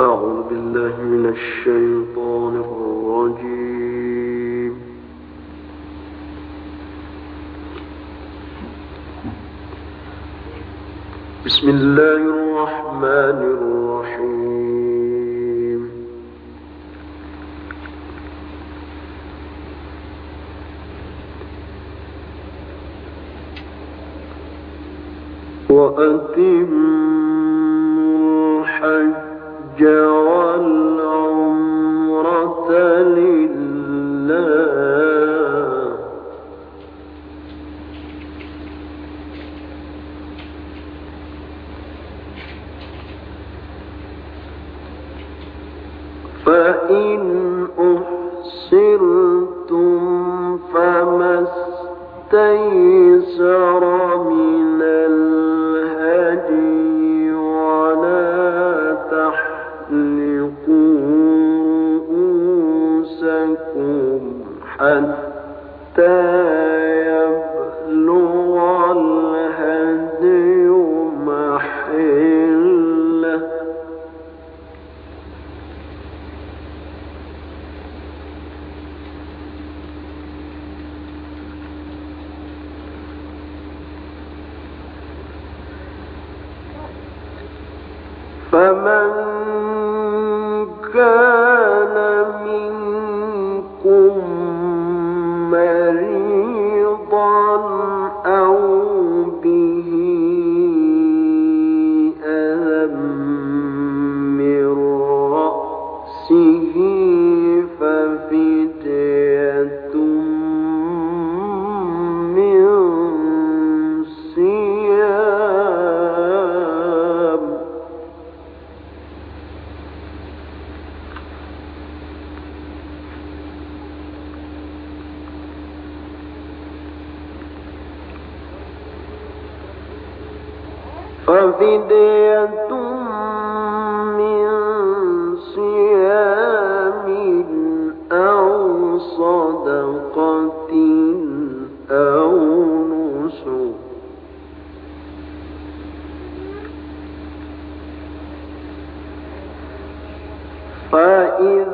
أعوذ بالله من الشيطان الرجيم. بسم الله الرحمن الرحيم. وأتم أحصرتم فما استيسرتم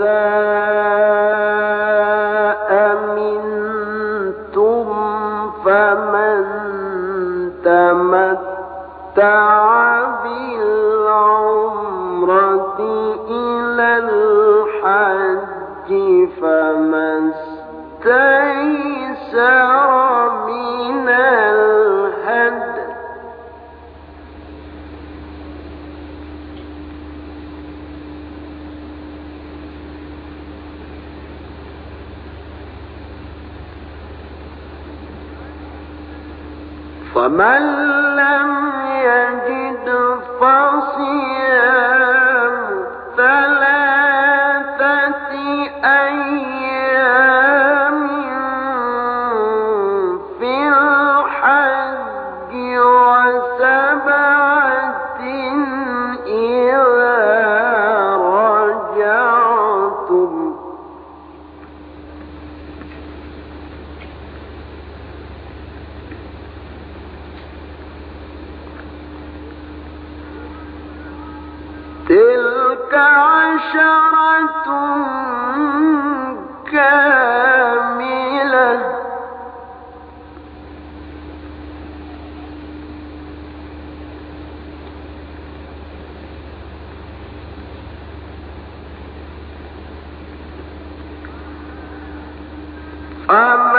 أحزان Amin.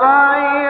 خير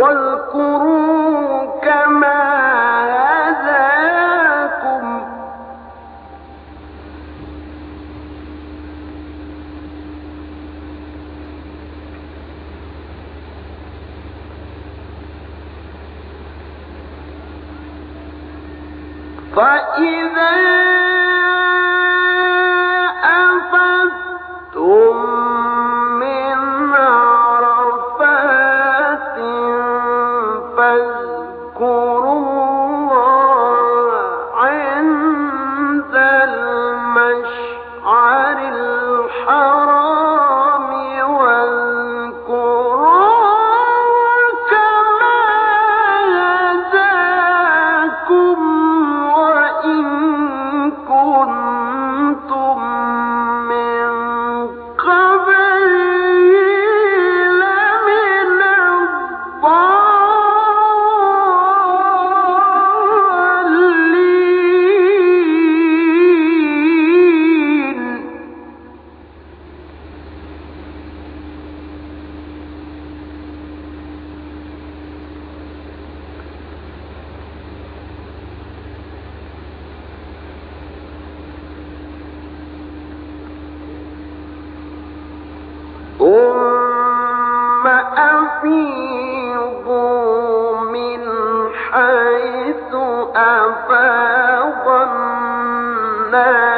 واذكروا كما أفاض الناس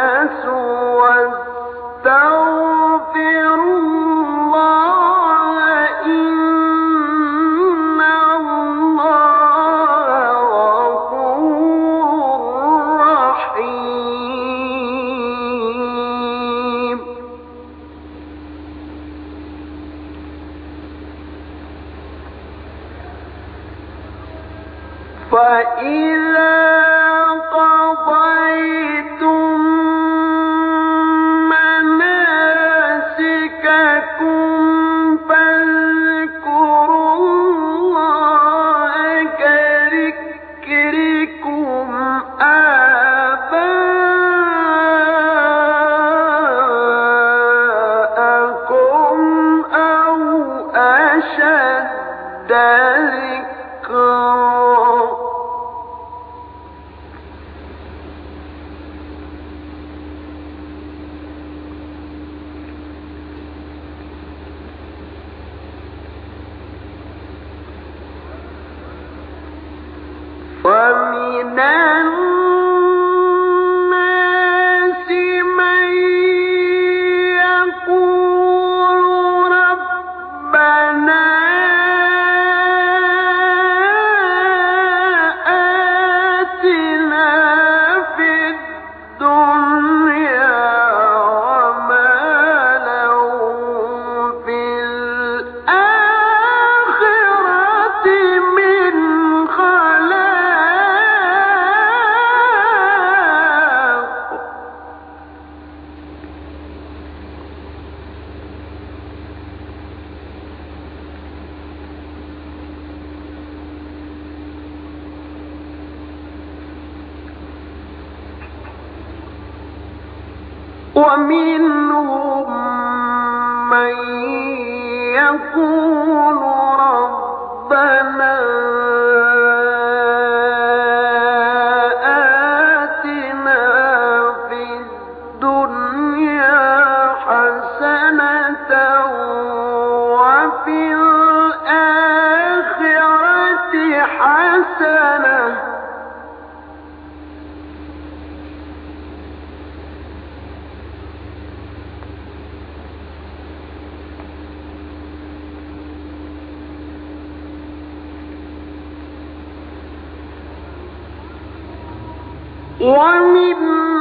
حسنة ومنهم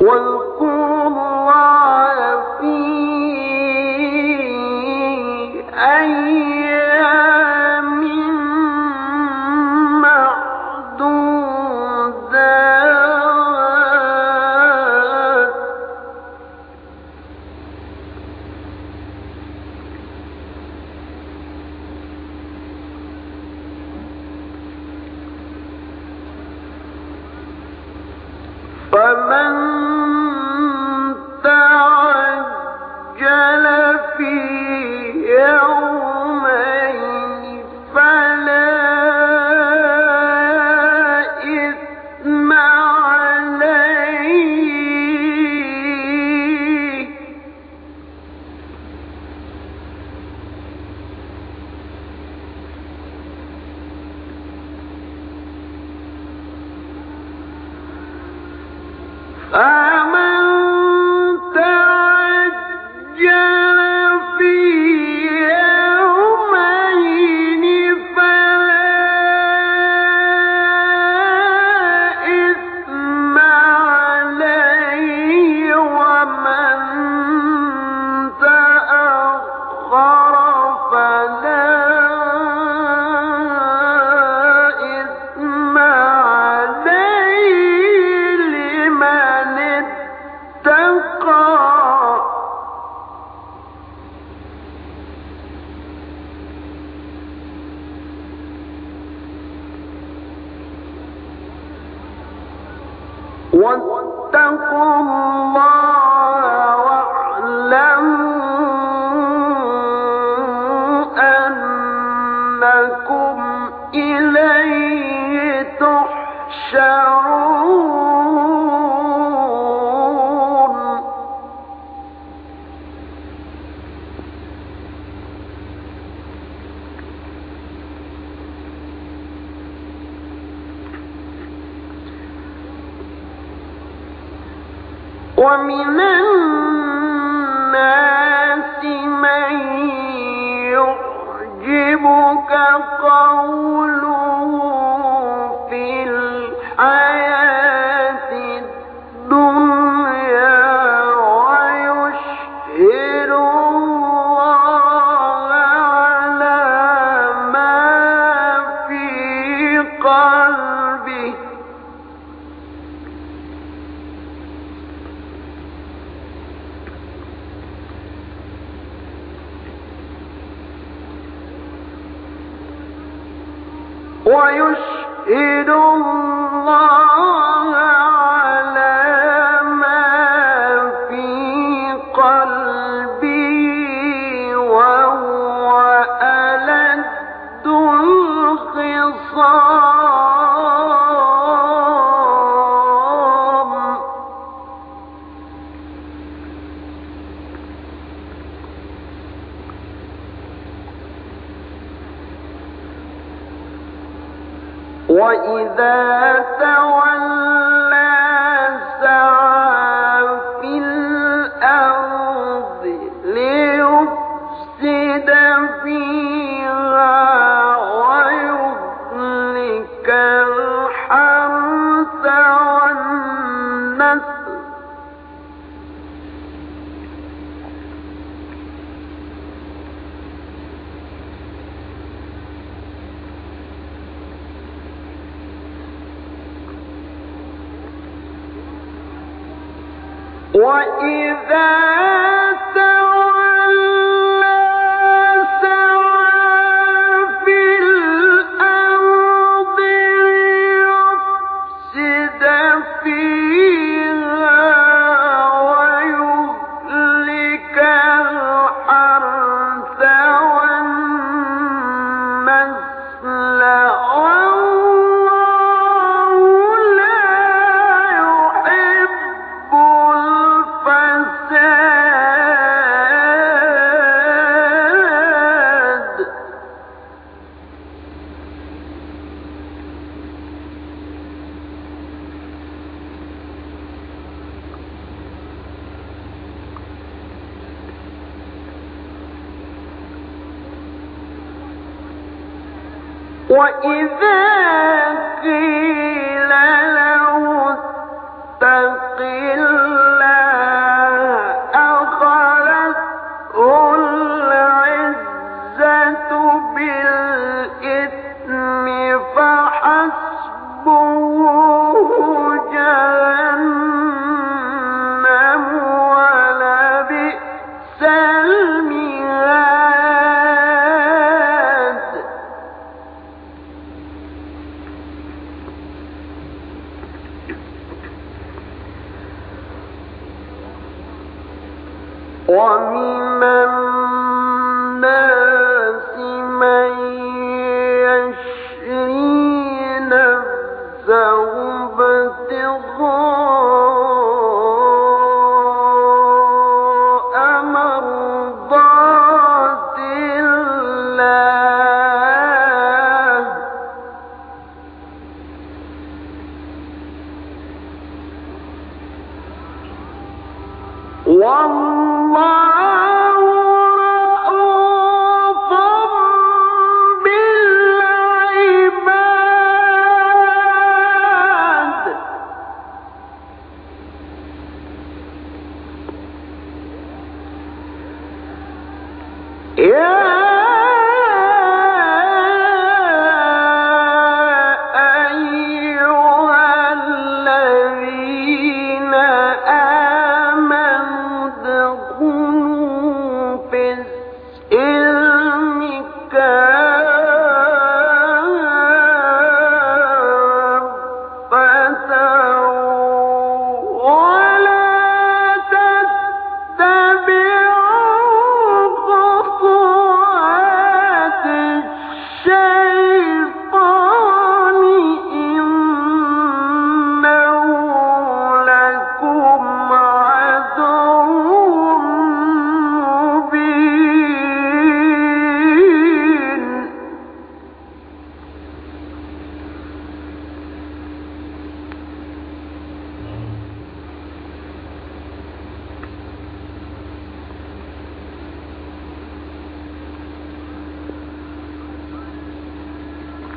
واذكروا واتقوا الله وإذا تولى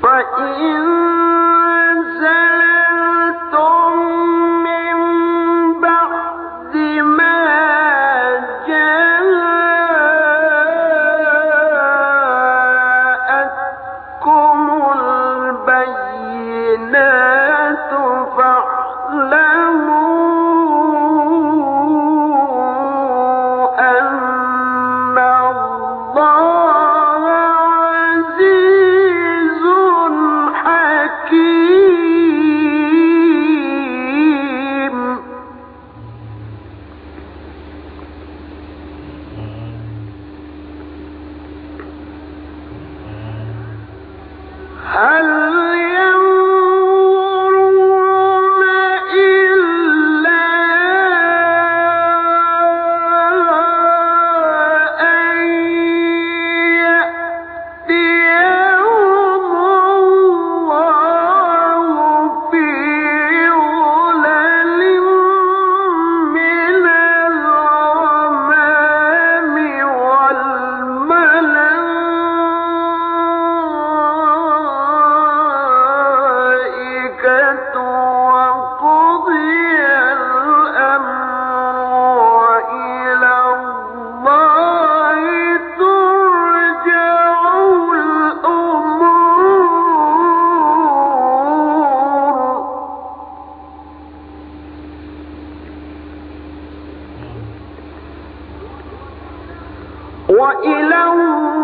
فإن وإلى الله